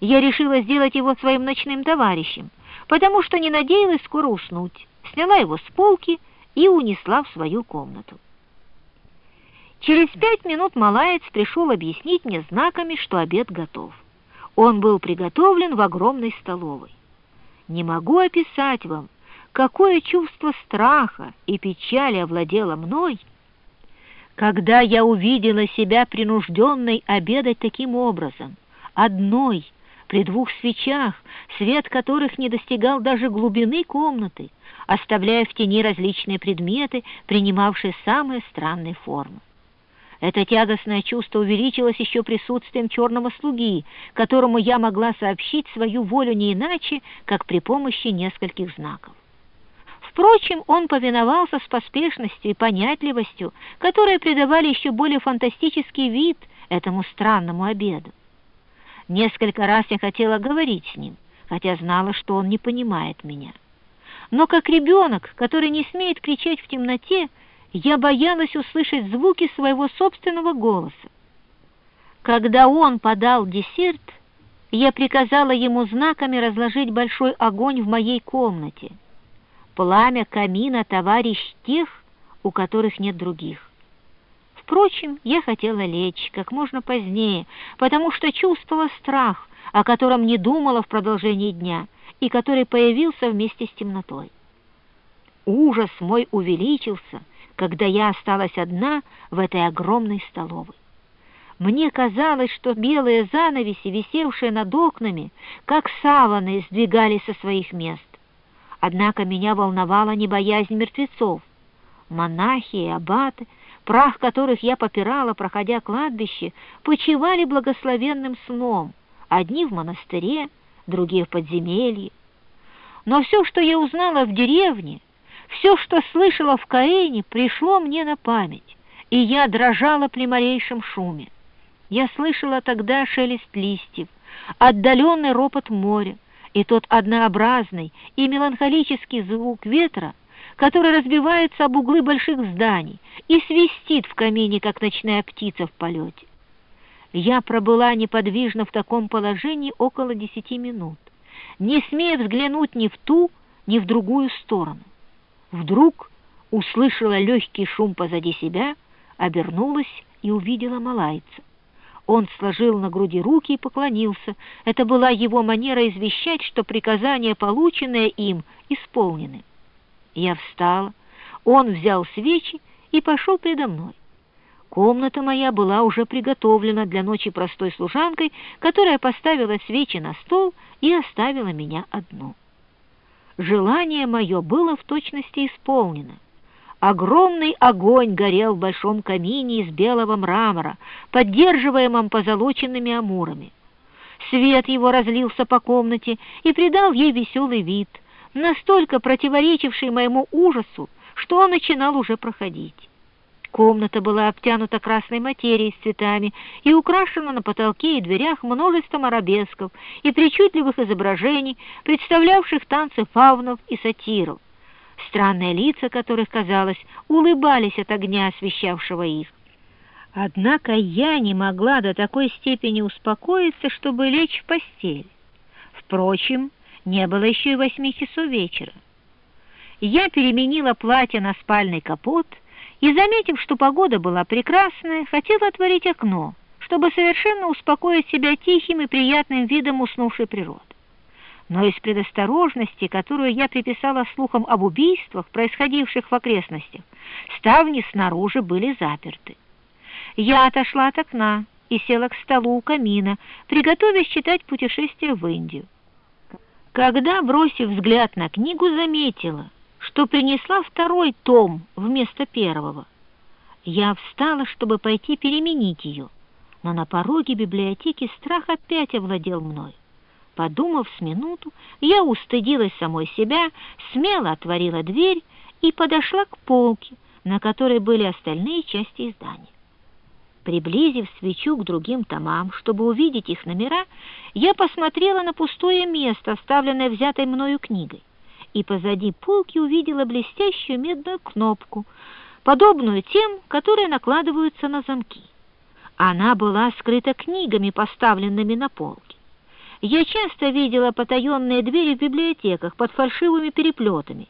Я решила сделать его своим ночным товарищем, потому что не надеялась скоро уснуть. Сняла его с полки и унесла в свою комнату. Через пять минут малаец пришел объяснить мне знаками, что обед готов. Он был приготовлен в огромной столовой. Не могу описать вам, какое чувство страха и печали овладело мной, когда я увидела себя принужденной обедать таким образом, одной, при двух свечах, свет которых не достигал даже глубины комнаты, оставляя в тени различные предметы, принимавшие самые странные формы. Это тягостное чувство увеличилось еще присутствием черного слуги, которому я могла сообщить свою волю не иначе, как при помощи нескольких знаков. Впрочем, он повиновался с поспешностью и понятливостью, которые придавали еще более фантастический вид этому странному обеду. Несколько раз я хотела говорить с ним, хотя знала, что он не понимает меня. Но как ребенок, который не смеет кричать в темноте, я боялась услышать звуки своего собственного голоса. Когда он подал десерт, я приказала ему знаками разложить большой огонь в моей комнате. Пламя камина — товарищ тех, у которых нет других. Впрочем, я хотела лечь как можно позднее, потому что чувствовала страх, о котором не думала в продолжении дня и который появился вместе с темнотой. Ужас мой увеличился — когда я осталась одна в этой огромной столовой. Мне казалось, что белые занавеси, висевшие над окнами, как саваны, сдвигались со своих мест. Однако меня волновала не боязнь мертвецов. Монахи и аббаты, прах которых я попирала, проходя кладбище, почивали благословенным сном, одни в монастыре, другие в подземелье. Но все, что я узнала в деревне, все, что слышала в Каэне, пришло мне на память, и я дрожала при малейшем шуме. Я слышала тогда шелест листьев, отдаленный ропот моря и тот однообразный и меланхолический звук ветра, который разбивается об углы больших зданий и свистит в камине, как ночная птица в полете. Я пробыла неподвижно в таком положении около десяти минут, не смея взглянуть ни в ту, ни в другую сторону. Вдруг услышала легкий шум позади себя, обернулась и увидела малайца. Он сложил на груди руки и поклонился. Это была его манера извещать, что приказания, полученные им, исполнены. Я встала, он взял свечи и пошел предо мной. Комната моя была уже приготовлена для ночи простой служанкой, которая поставила свечи на стол и оставила меня одну желание мое было в точности исполнено. Огромный огонь горел в большом камине из белого мрамора, поддерживаемом позолоченными амурами. Свет его разлился по комнате и придал ей веселый вид, настолько противоречивший моему ужасу, что он начинал уже проходить. Комната была обтянута красной материей с цветами и украшена на потолке и дверях множеством арабесков и причудливых изображений, представлявших танцы фавнов и сатиров, странные лица которых, казалось, улыбались от огня, освещавшего их. Однако я не могла до такой степени успокоиться, чтобы лечь в постель. Впрочем, не было еще и восьми часов вечера. Я переменила платье на спальный капот — и, заметив, что погода была прекрасная, хотел отворить окно, чтобы совершенно успокоить себя тихим и приятным видом уснувшей природы. Но из предосторожности, которую я приписала слухам об убийствах, происходивших в окрестностях, ставни снаружи были заперты. Я отошла от окна и села к столу у камина, приготовясь читать «Путешествие в Индию». Когда, бросив взгляд на книгу, заметила, что принесла второй том вместо первого. Я встала, чтобы пойти переменить ее, но на пороге библиотеки страх опять овладел мной. Подумав с минуту, я устыдилась самой себя, смело отворила дверь и подошла к полке, на которой были остальные части издания. Приблизив свечу к другим томам, чтобы увидеть их номера, я посмотрела на пустое место, оставленное взятой мною книгой и позади полки увидела блестящую медную кнопку, подобную тем, которые накладываются на замки. Она была скрыта книгами, поставленными на полке. Я часто видела потаенные двери в библиотеках под фальшивыми переплетами